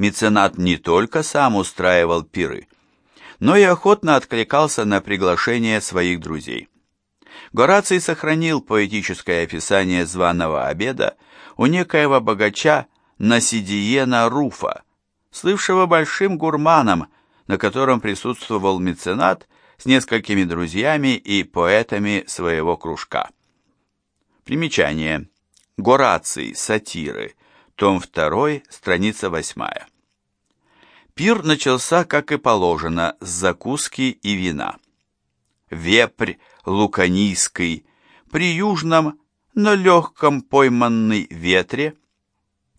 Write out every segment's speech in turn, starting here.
Меценат не только сам устраивал пиры, но и охотно откликался на приглашение своих друзей. Гораций сохранил поэтическое описание званого обеда у некоего богача Насидиена Руфа, слывшего большим гурманом, на котором присутствовал меценат с несколькими друзьями и поэтами своего кружка. Примечание. Гораций, сатиры, том 2, страница 8. Пир начался, как и положено, с закуски и вина. Вепрь луканийский, при южном, но легком пойманный ветре,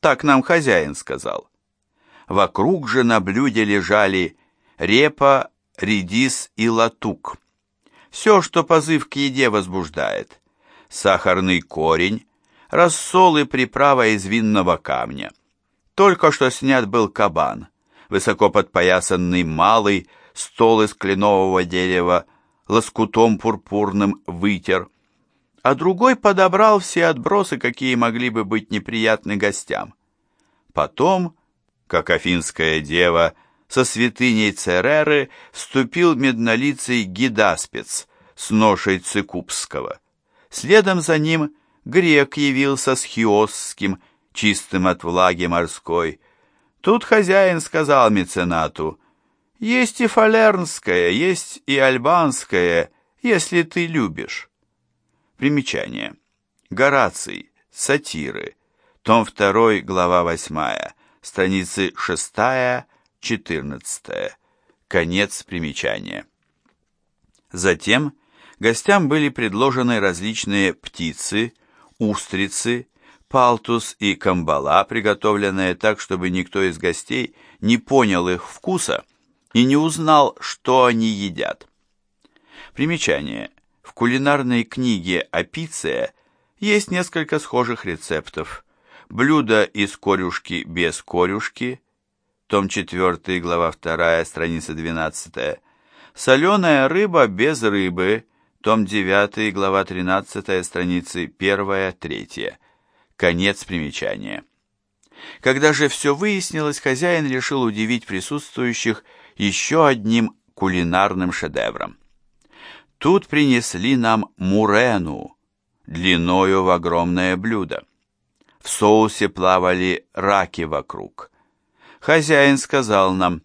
так нам хозяин сказал. Вокруг же на блюде лежали репа, редис и латук. Все, что позыв к еде возбуждает. Сахарный корень, рассол и приправа из винного камня. Только что снят был кабан, высоко подпоясанный малый, стол из кленового дерева, лоскутом пурпурным вытер, а другой подобрал все отбросы, какие могли бы быть неприятны гостям. Потом, как афинская дева, со святыней Цереры вступил меднолицый Гидаспец с ношей Цикупского. Следом за ним грек явился с хиосским, чистым от влаги морской. Тут хозяин сказал меценату, «Есть и фалернское, есть и альбанское, если ты любишь». Примечание. Гораций, сатиры, том 2, глава 8, страницы 6-14, конец примечания. Затем гостям были предложены различные птицы, устрицы, палтус и камбала, приготовленные так, чтобы никто из гостей не понял их вкуса и не узнал, что они едят. Примечание. В кулинарной книге «Апиция» есть несколько схожих рецептов. Блюдо из корюшки без корюшки, том 4, глава 2, страница 12. Соленая рыба без рыбы, том 9, глава 13, страницы 1-3. Конец примечания. Когда же все выяснилось, хозяин решил удивить присутствующих еще одним кулинарным шедевром. Тут принесли нам мурену, длиною в огромное блюдо. В соусе плавали раки вокруг. Хозяин сказал нам,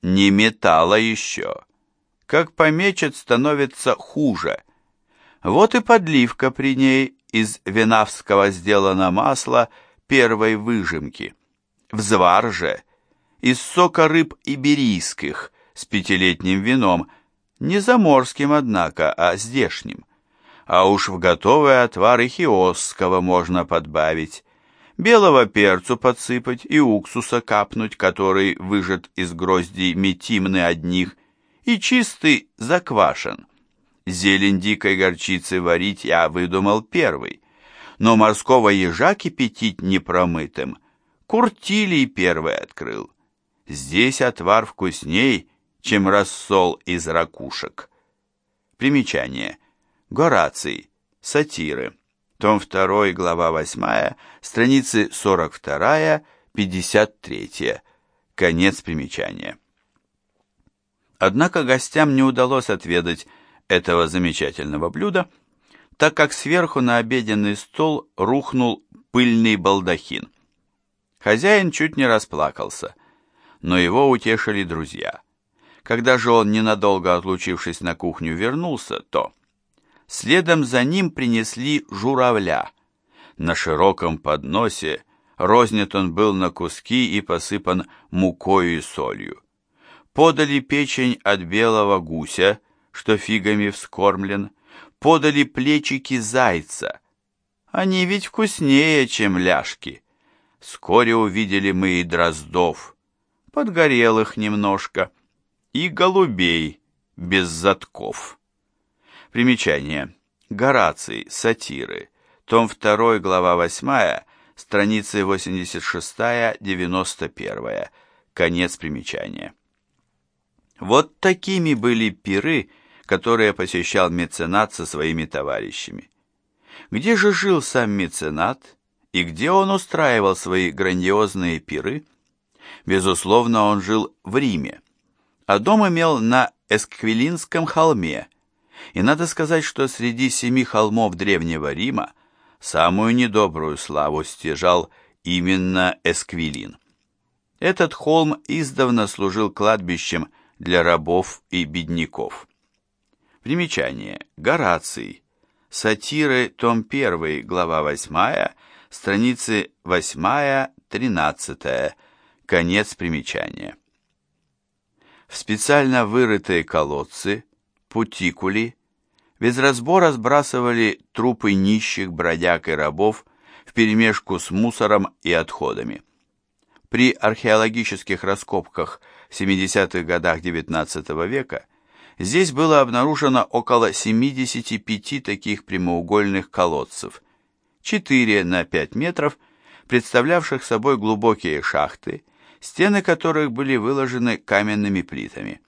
не металла еще. Как помечет, становится хуже. Вот и подливка при ней из винавского сделано масло первой выжимки. Взвар же из сока рыб иберийских с пятилетним вином, не заморским, однако, а здешним. А уж в готовый отвар и хиосского можно подбавить, белого перцу подсыпать и уксуса капнуть, который выжат из гроздей метимны одних, и чистый заквашен. Зелень дикой горчицы варить я выдумал первый, но морского ежа кипятить непромытым Куртилий первый открыл. Здесь отвар вкусней, чем рассол из ракушек. Примечание. Гораций. Сатиры. Том 2, глава 8, страницы 42-53. Конец примечания. Однако гостям не удалось отведать этого замечательного блюда, так как сверху на обеденный стол рухнул пыльный балдахин. Хозяин чуть не расплакался, но его утешили друзья. Когда же он, ненадолго отлучившись на кухню, вернулся, то... Следом за ним принесли журавля. На широком подносе рознят он был на куски и посыпан мукою и солью. Подали печень от белого гуся, что фигами вскормлен, подали плечики зайца. Они ведь вкуснее, чем ляжки. Вскоре увидели мы и дроздов, подгорелых немножко, и голубей без затков. Примечание. Гораций. Сатиры. Том 2, глава 8, страницы 86-91. Конец примечания. Вот такими были пиры, которые посещал меценат со своими товарищами. Где же жил сам меценат и где он устраивал свои грандиозные пиры? Безусловно, он жил в Риме, а дом имел на Эсквилинском холме, и надо сказать, что среди семи холмов Древнего Рима самую недобрую славу стяжал именно Эсквилин. Этот холм издавна служил кладбищем для рабов и бедняков. Примечание. Гораций. Сатиры, том 1, глава 8, страницы 8-13, конец примечания. В специально вырытые колодцы, путикули, без разбора сбрасывали трупы нищих бродяг и рабов вперемешку с мусором и отходами. При археологических раскопках в 70-х годах XIX века здесь было обнаружено около 75 таких прямоугольных колодцев, 4 на 5 метров, представлявших собой глубокие шахты, стены которых были выложены каменными плитами.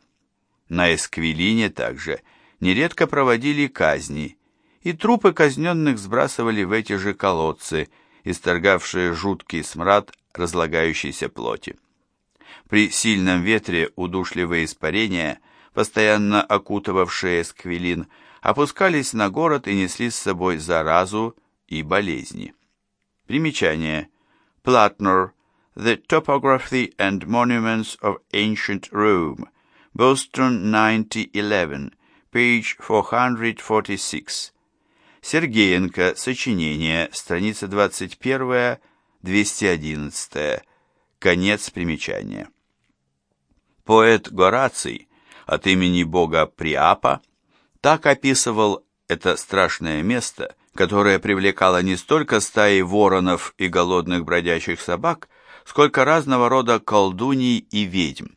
На Эсквилине также нередко проводили казни, и трупы казненных сбрасывали в эти же колодцы, исторгавшие жуткий смрад разлагающейся плоти. При сильном ветре удушливые испарения, постоянно окутывавшие Сквилин, опускались на город и несли с собой заразу и болезни. Примечание. Платнер. The Topography and Monuments of Ancient Rome. Boston 1911. Page 446. Сергеенко. Сочинение. Страница 21 211. Конец примечания. Поэт Гораций от имени бога Приапа так описывал это страшное место, которое привлекало не столько стаи воронов и голодных бродячих собак, сколько разного рода колдуний и ведьм.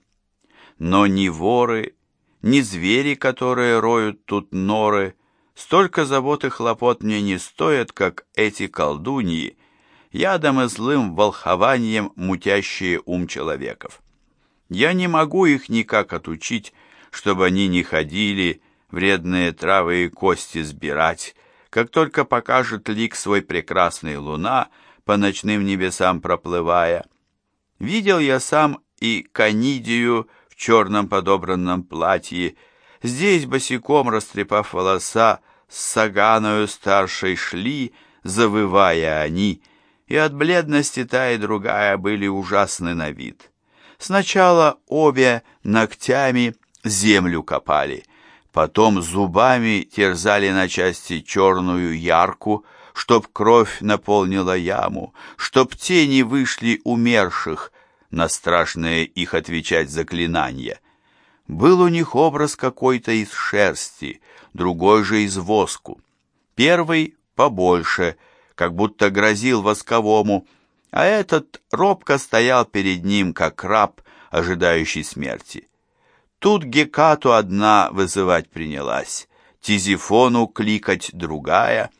Но ни воры, ни звери, которые роют тут норы, столько забот и хлопот мне не стоят, как эти колдуньи, ядом и злым волхованием мутящие ум человеков. Я не могу их никак отучить, чтобы они не ходили, вредные травы и кости сбирать, как только покажет лик свой прекрасный луна, по ночным небесам проплывая. Видел я сам и Канидию в черном подобранном платье, здесь босиком растрепав волоса, с Саганою старшей шли, завывая они — и от бледности та и другая были ужасны на вид. Сначала обе ногтями землю копали, потом зубами терзали на части черную ярку, чтоб кровь наполнила яму, чтоб тени вышли умерших, на страшное их отвечать заклинания. Был у них образ какой-то из шерсти, другой же из воску. Первый побольше — как будто грозил восковому, а этот робко стоял перед ним, как раб, ожидающий смерти. Тут Гекату одна вызывать принялась, Тизифону кликать другая.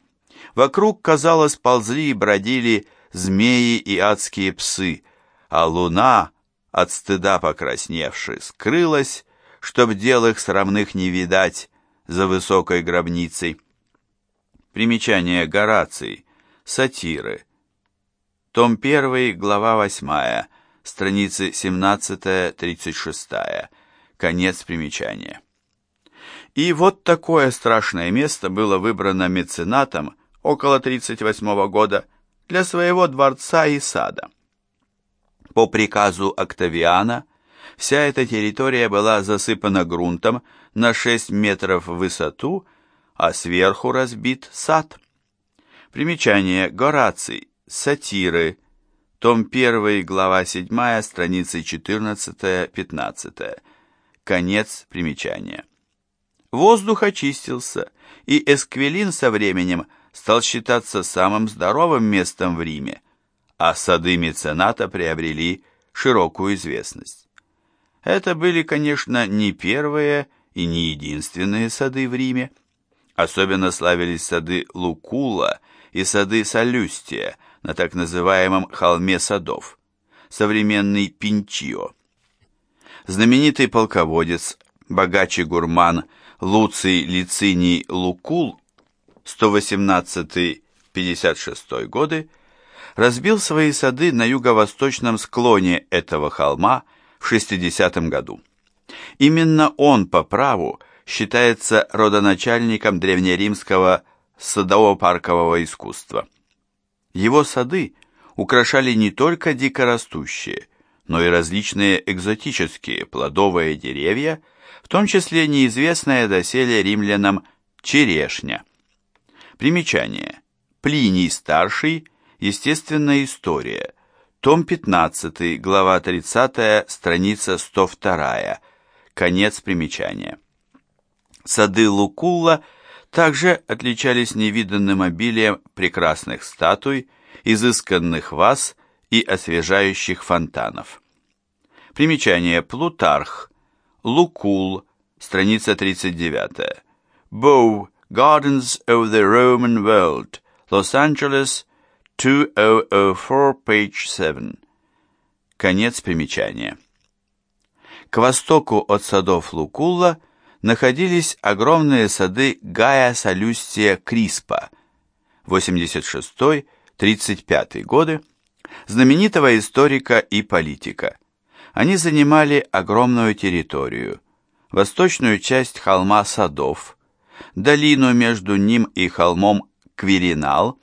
Вокруг, казалось, ползли и бродили змеи и адские псы, а луна, от стыда покрасневши, скрылась, чтоб дел их срамных не видать за высокой гробницей. Примечание Гораций. Сатиры. Том 1, глава 8, страницы 17-36. Конец примечания. И вот такое страшное место было выбрано меценатом около 38 года для своего дворца и сада. По приказу Октавиана вся эта территория была засыпана грунтом на 6 метров в высоту, а сверху разбит сад. Примечание. Гораций. Сатиры. Том 1, глава 7, страницы 14-15. Конец примечания. Воздух очистился, и Эсквилин со временем стал считаться самым здоровым местом в Риме, а сады мецената приобрели широкую известность. Это были, конечно, не первые и не единственные сады в Риме. Особенно славились сады Лукула и сады Салюстия на так называемом холме садов, современный Пинчио. Знаменитый полководец, богач и гурман Луций Лициний Лукул 118-56 годы разбил свои сады на юго-восточном склоне этого холма в 60 году. Именно он по праву считается родоначальником древнеримского садово-паркового искусства. Его сады украшали не только дикорастущие, но и различные экзотические плодовые деревья, в том числе неизвестная доселе римлянам черешня. Примечание. Плиний старший. Естественная история. Том 15, глава 30, страница 102. Конец примечания. Сады Лукулла также отличались невиданным обилием прекрасных статуй, изысканных ваз и освежающих фонтанов. Примечание Плутарх, Лукул, страница 39. Bow, Gardens of the Roman World, Лос-Анджелес, 2004, page 7. Конец примечания. К востоку от садов Лукулла находились огромные сады Гая Салюстия Криспа, 86-35 годы, знаменитого историка и политика. Они занимали огромную территорию, восточную часть холма Садов, долину между ним и холмом Квиринал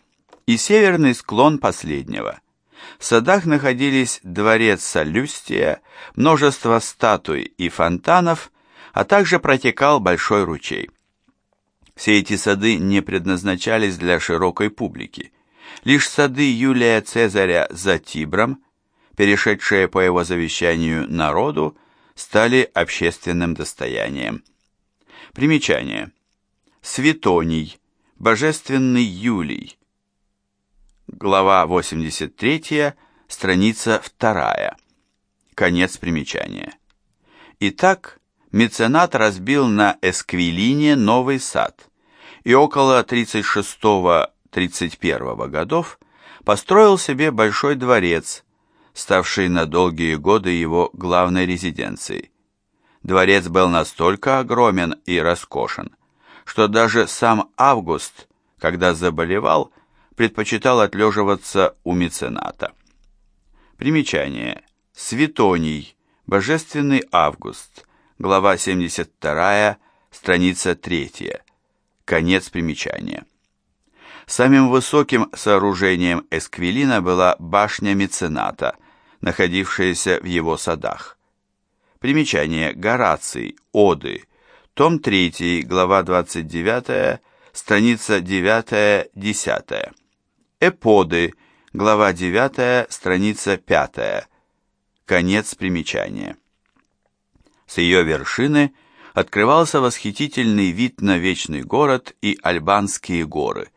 и северный склон последнего. В садах находились дворец Салюстия, множество статуй и фонтанов, а также протекал большой ручей. Все эти сады не предназначались для широкой публики. Лишь сады Юлия Цезаря за Тибром, перешедшие по его завещанию народу, стали общественным достоянием. Примечание. Светоний, Божественный Юлий. Глава 83, страница 2. Конец примечания. Итак, меценат разбил на Эсквилине новый сад и около 36-31 годов построил себе большой дворец, ставший на долгие годы его главной резиденцией. Дворец был настолько огромен и роскошен, что даже сам Август, когда заболевал, предпочитал отлеживаться у мецената. Примечание. Светоний. Божественный Август глава 72, страница 3. Конец примечания. Самым высоким сооружением Эсквилина была башня мецената, находившаяся в его садах. Примечание Гораций, Оды, том 3, глава 29, страница 9-10. Эподы, глава 9, страница 5. Конец примечания. С ее вершины открывался восхитительный вид на вечный город и Альбанские горы.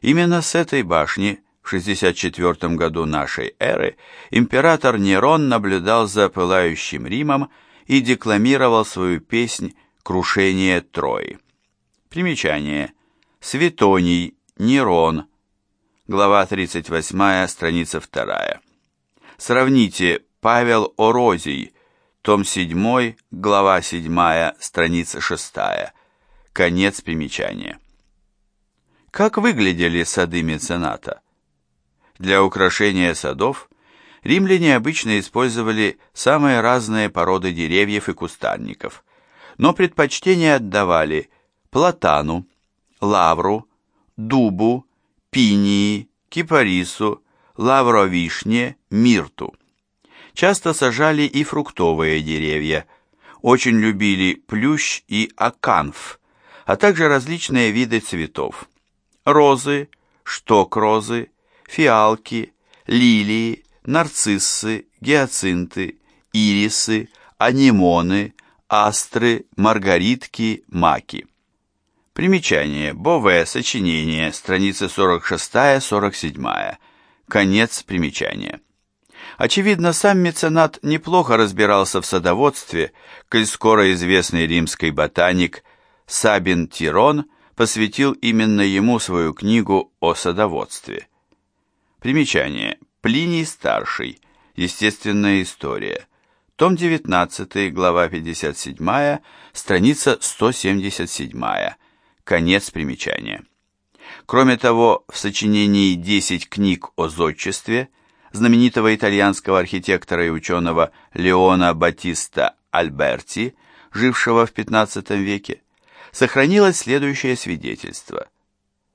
Именно с этой башни в 64 году нашей эры император Нерон наблюдал за пылающим Римом и декламировал свою песнь «Крушение Трои». Примечание. Светоний, Нерон. Глава 38, страница 2. Сравните Павел Орозий, том 7, глава 7, страница 6. Конец примечания. Как выглядели сады мецената? Для украшения садов римляне обычно использовали самые разные породы деревьев и кустарников, но предпочтение отдавали платану, лавру, дубу, пинии, кипарису, лавровишне, мирту часто сажали и фруктовые деревья. Очень любили плющ и аканф, а также различные виды цветов. Розы, шток-розы, фиалки, лилии, нарциссы, гиацинты, ирисы, анемоны, астры, маргаритки, маки. Примечание. Бове. Сочинение. Страница 46-47. Конец примечания. Очевидно, сам меценат неплохо разбирался в садоводстве, коль скоро известный римский ботаник Сабин Тирон посвятил именно ему свою книгу о садоводстве. Примечание. Плиний старший. Естественная история. Том 19, глава 57, страница 177. Конец примечания. Кроме того, в сочинении «Десять книг о зодчестве» знаменитого итальянского архитектора и ученого Леона Батиста Альберти, жившего в XV веке, сохранилось следующее свидетельство.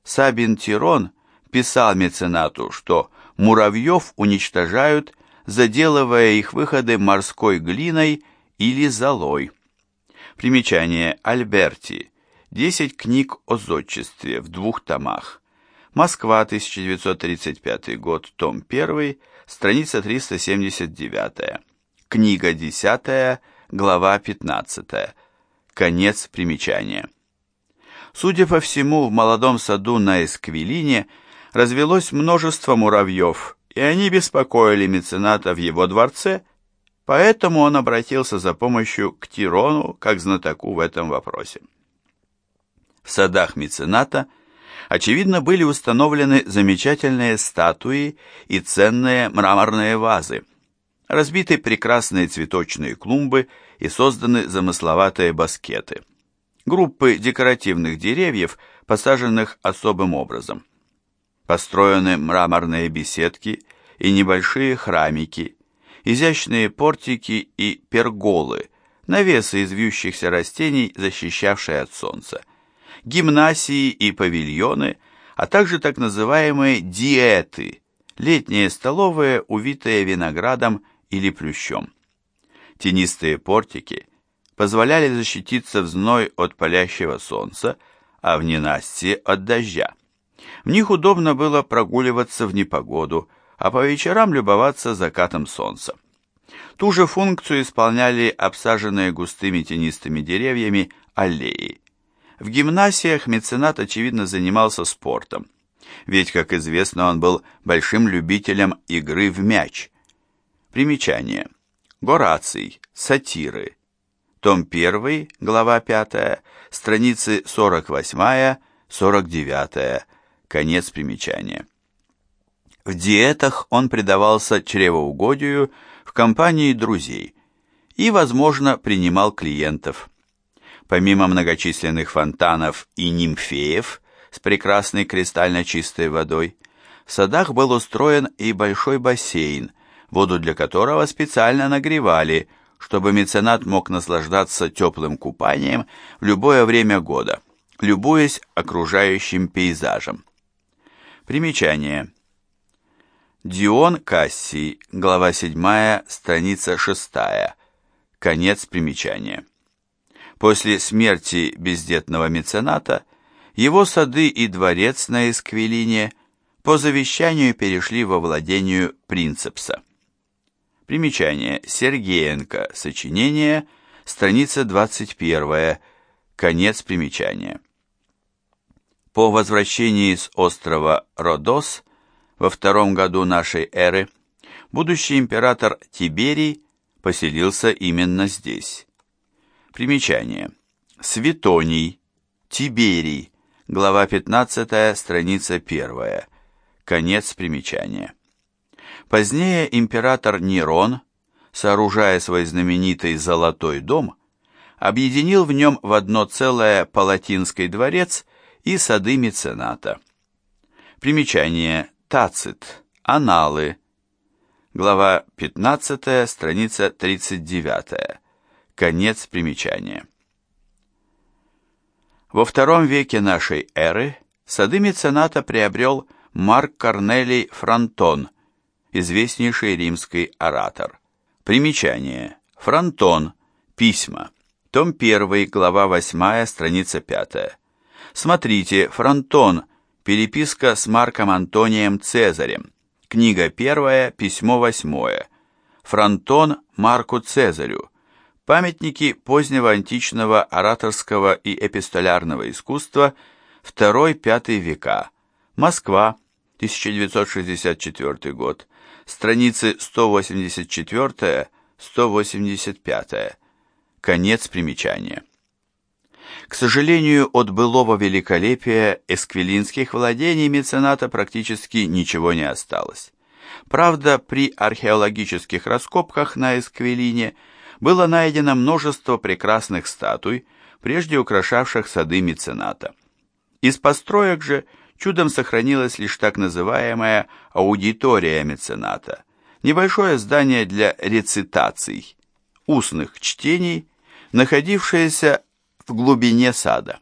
Сабин Тирон писал меценату, что муравьев уничтожают, заделывая их выходы морской глиной или золой. Примечание Альберти. Десять книг о зодчестве в двух томах. Москва, 1935 год, том 1, страница 379. Книга 10, глава 15. Конец примечания. Судя по всему, в молодом саду на Эсквилине развелось множество муравьев, и они беспокоили мецената в его дворце, поэтому он обратился за помощью к Тирону, как знатоку в этом вопросе. В садах мецената, очевидно, были установлены замечательные статуи и ценные мраморные вазы, разбиты прекрасные цветочные клумбы и созданы замысловатые баскеты. Группы декоративных деревьев, посаженных особым образом. Построены мраморные беседки и небольшие храмики, изящные портики и перголы, навесы из вьющихся растений, защищавшие от солнца, гимнасии и павильоны, а также так называемые диеты, летние столовые, увитые виноградом или плющом. Тенистые портики позволяли защититься в зной от палящего солнца, а в ненастье от дождя. В них удобно было прогуливаться в непогоду, а по вечерам любоваться закатом солнца. Ту же функцию исполняли обсаженные густыми тенистыми деревьями аллеи. В гимнасиях меценат, очевидно, занимался спортом, ведь, как известно, он был большим любителем игры в мяч. Примечание. Гораций, сатиры. Том 1, глава 5, страницы 48-49, конец примечания. В диетах он предавался чревоугодию в компании друзей и, возможно, принимал клиентов. Помимо многочисленных фонтанов и нимфеев с прекрасной кристально чистой водой, в садах был устроен и большой бассейн, воду для которого специально нагревали, чтобы меценат мог наслаждаться теплым купанием в любое время года, любуясь окружающим пейзажем. Примечание. Дион Кассий, глава 7, страница 6. Конец примечания. После смерти бездетного мецената его сады и дворец на Эсквилине по завещанию перешли во владению принцепса. Примечание. Сергеенко. Сочинение. Страница 21. Конец примечания. По возвращении с острова Родос во втором году нашей эры будущий император Тиберий поселился именно здесь. Примечание. Светоний, Тиберий, глава 15, страница 1. Конец примечания. Позднее император Нерон, сооружая свой знаменитый «Золотой дом», объединил в нем в одно целое Палатинский дворец и сады мецената. Примечание Тацит. Аналы. Глава 15, страница 39. Конец примечания. Во втором веке нашей эры сады мецената приобрел Марк Корнелий Фронтон, известнейший римский оратор. Примечание. Фронтон. Письма. Том 1, глава 8, страница 5. Смотрите, Фронтон – Переписка с Марком Антонием Цезарем. Книга первая, письмо восьмое. Фронтон Марку Цезарю. Памятники позднего античного ораторского и эпистолярного искусства II-V века. Москва, 1964 год. Страницы 184-185. Конец примечания. К сожалению, от былого великолепия эсквилинских владений мецената практически ничего не осталось. Правда, при археологических раскопках на Эсквилине было найдено множество прекрасных статуй, прежде украшавших сады мецената. Из построек же чудом сохранилась лишь так называемая аудитория мецената, небольшое здание для рецитаций, устных чтений, находившееся в глубине сада.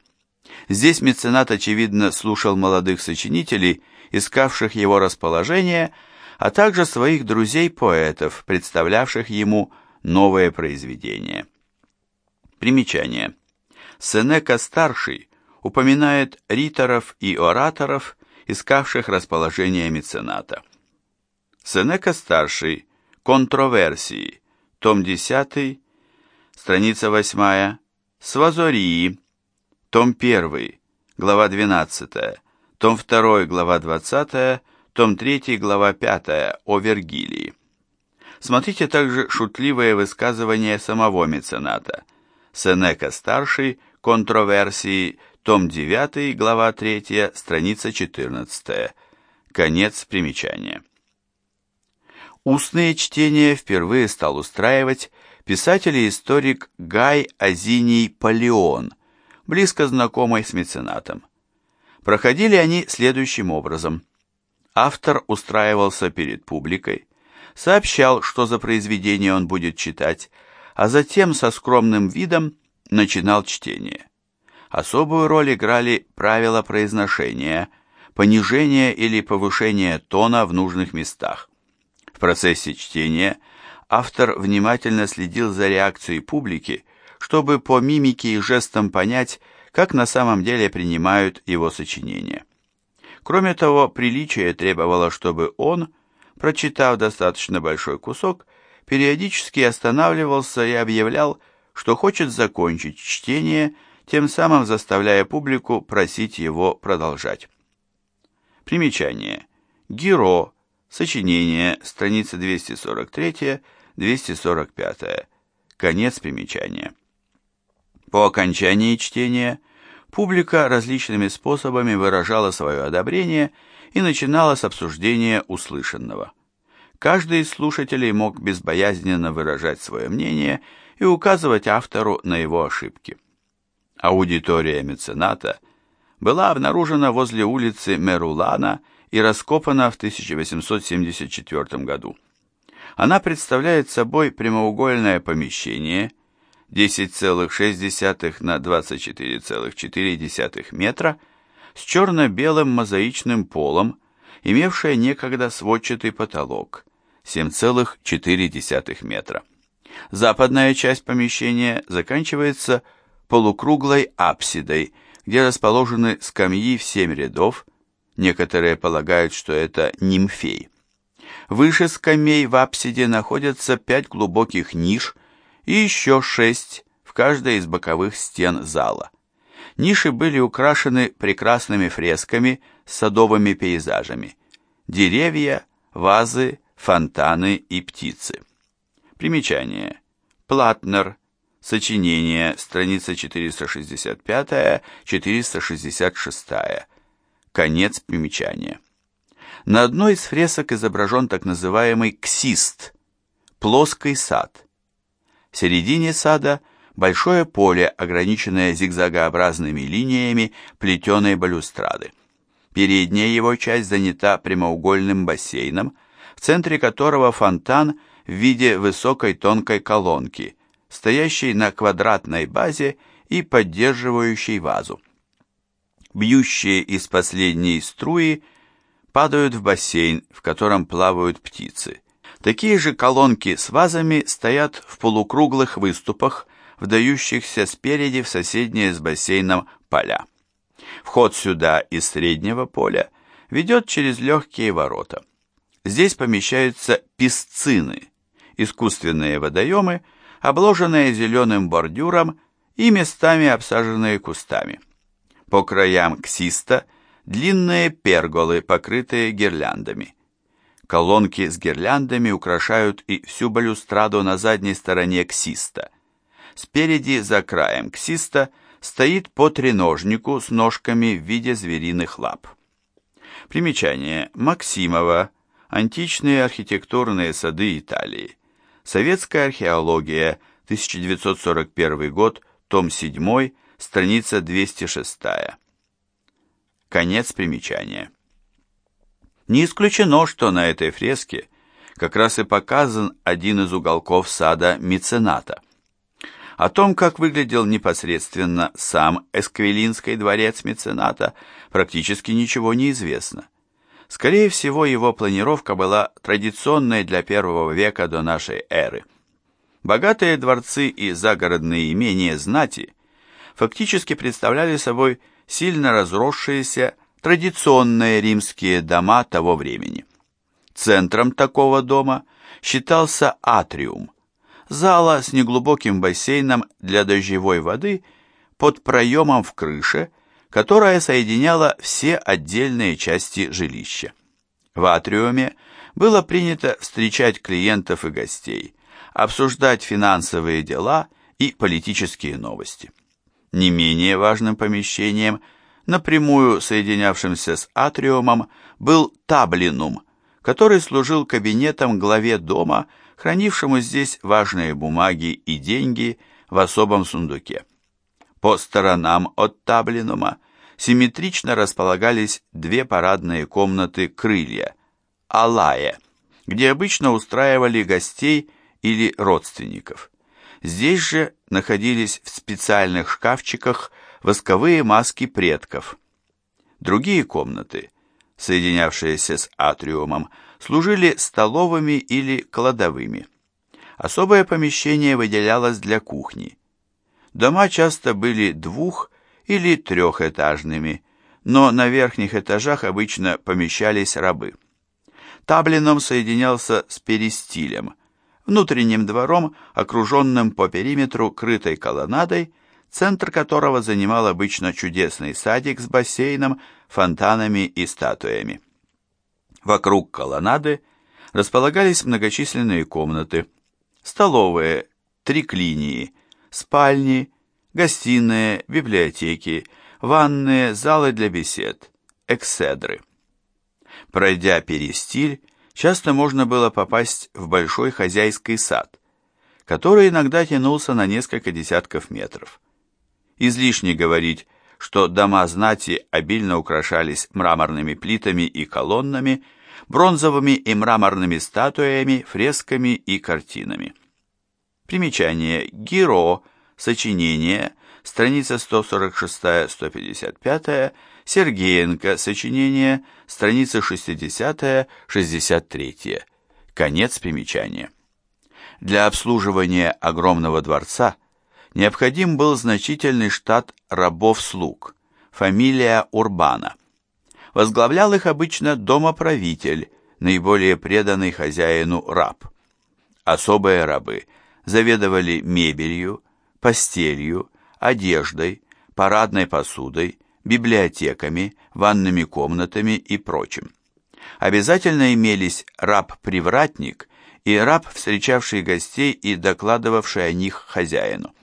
Здесь меценат, очевидно, слушал молодых сочинителей, искавших его расположение, а также своих друзей-поэтов, представлявших ему новые произведения. Примечание. Сенека-старший упоминает риторов и ораторов, искавших расположение мецената. Сенека-старший. Контроверсии. Том 10. Страница 8. Свазории. Том 1. Глава 12. Том 2. Глава 20. Том 3. Глава 5. О Вергилии. Смотрите также шутливое высказывание самого мецената. Сенека-старший. Контроверсии. Том 9. Глава 3. Страница 14. Конец примечания. Устные чтения впервые стал устраивать писатель и историк Гай Азиний Палеон, близко знакомый с меценатом. Проходили они следующим образом. Автор устраивался перед публикой, сообщал, что за произведение он будет читать, а затем со скромным видом начинал чтение. Особую роль играли правила произношения, понижение или повышение тона в нужных местах. В процессе чтения автор внимательно следил за реакцией публики, чтобы по мимике и жестам понять, как на самом деле принимают его сочинения. Кроме того, приличие требовало, чтобы он, прочитав достаточно большой кусок, периодически останавливался и объявлял, что хочет закончить чтение, тем самым заставляя публику просить его продолжать. Примечание. Геро Сочинение, страница 243-245. Конец примечания. По окончании чтения публика различными способами выражала свое одобрение и начинала с обсуждения услышанного. Каждый из слушателей мог безбоязненно выражать свое мнение и указывать автору на его ошибки. Аудитория мецената была обнаружена возле улицы Мерулана и раскопана в 1874 году. Она представляет собой прямоугольное помещение 10,6 на 24,4 метра с черно-белым мозаичным полом, имевшее некогда сводчатый потолок 7,4 метра. Западная часть помещения заканчивается полукруглой апсидой, где расположены скамьи в семь рядов, Некоторые полагают, что это нимфей. Выше скамей в апсиде находятся пять глубоких ниш и еще шесть в каждой из боковых стен зала. Ниши были украшены прекрасными фресками с садовыми пейзажами. Деревья, вазы, фонтаны и птицы. Примечание. Платнер. Сочинение. Страница 465-466. Конец примечания. На одной из фресок изображен так называемый ксист, плоский сад. В середине сада большое поле, ограниченное зигзагообразными линиями плетеной балюстрады. Передняя его часть занята прямоугольным бассейном, в центре которого фонтан в виде высокой тонкой колонки, стоящей на квадратной базе и поддерживающей вазу бьющие из последней струи, падают в бассейн, в котором плавают птицы. Такие же колонки с вазами стоят в полукруглых выступах, вдающихся спереди в соседние с бассейном поля. Вход сюда из среднего поля ведет через легкие ворота. Здесь помещаются песцины, искусственные водоемы, обложенные зеленым бордюром и местами обсаженные кустами. По краям ксиста длинные перголы, покрытые гирляндами. Колонки с гирляндами украшают и всю балюстраду на задней стороне ксиста. Спереди, за краем ксиста, стоит по треножнику с ножками в виде звериных лап. Примечание. Максимова. Античные архитектурные сады Италии. Советская археология. 1941 год. Том 7 страница 206. Конец примечания. Не исключено, что на этой фреске как раз и показан один из уголков сада мецената. О том, как выглядел непосредственно сам Эсквилинский дворец мецената, практически ничего не известно. Скорее всего, его планировка была традиционной для первого века до нашей эры. Богатые дворцы и загородные имения знати фактически представляли собой сильно разросшиеся традиционные римские дома того времени. Центром такого дома считался атриум, зала с неглубоким бассейном для дождевой воды под проемом в крыше, которая соединяла все отдельные части жилища. В атриуме было принято встречать клиентов и гостей, обсуждать финансовые дела и политические новости. Не менее важным помещением, напрямую соединявшимся с атриумом, был таблинум, который служил кабинетом главе дома, хранившему здесь важные бумаги и деньги в особом сундуке. По сторонам от таблинума симметрично располагались две парадные комнаты крылья, алая, где обычно устраивали гостей или родственников. Здесь же находились в специальных шкафчиках восковые маски предков. Другие комнаты, соединявшиеся с атриумом, служили столовыми или кладовыми. Особое помещение выделялось для кухни. Дома часто были двух- или трехэтажными, но на верхних этажах обычно помещались рабы. Таблином соединялся с перистилем, внутренним двором, окруженным по периметру крытой колоннадой, центр которого занимал обычно чудесный садик с бассейном, фонтанами и статуями. Вокруг колоннады располагались многочисленные комнаты, столовые, триклинии, спальни, гостиные, библиотеки, ванные, залы для бесед, экседры. Пройдя перестиль, часто можно было попасть в большой хозяйский сад, который иногда тянулся на несколько десятков метров. Излишне говорить, что дома знати обильно украшались мраморными плитами и колоннами, бронзовыми и мраморными статуями, фресками и картинами. Примечание. Гиро. Сочинение. Страница 146-155. Сергеенко. Сочинение. Страница 60-63. Конец примечания. Для обслуживания огромного дворца необходим был значительный штат рабов-слуг, фамилия Урбана – Возглавлял их обычно домоправитель, наиболее преданный хозяину раб. Особые рабы заведовали мебелью, постелью, одеждой, парадной посудой, библиотеками, ванными комнатами и прочим. Обязательно имелись раб-привратник и раб, встречавший гостей и докладывавший о них хозяину.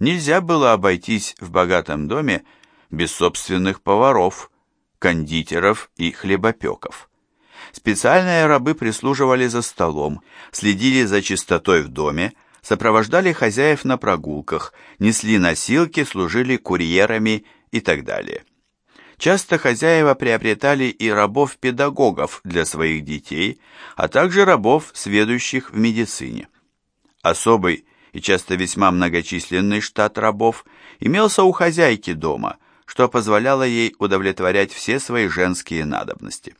Нельзя было обойтись в богатом доме без собственных поваров, кондитеров и хлебопеков. Специальные рабы прислуживали за столом, следили за чистотой в доме, сопровождали хозяев на прогулках, несли носилки, служили курьерами и так далее. Часто хозяева приобретали и рабов-педагогов для своих детей, а также рабов, сведущих в медицине. Особый и часто весьма многочисленный штат рабов имелся у хозяйки дома – что позволяло ей удовлетворять все свои женские надобности.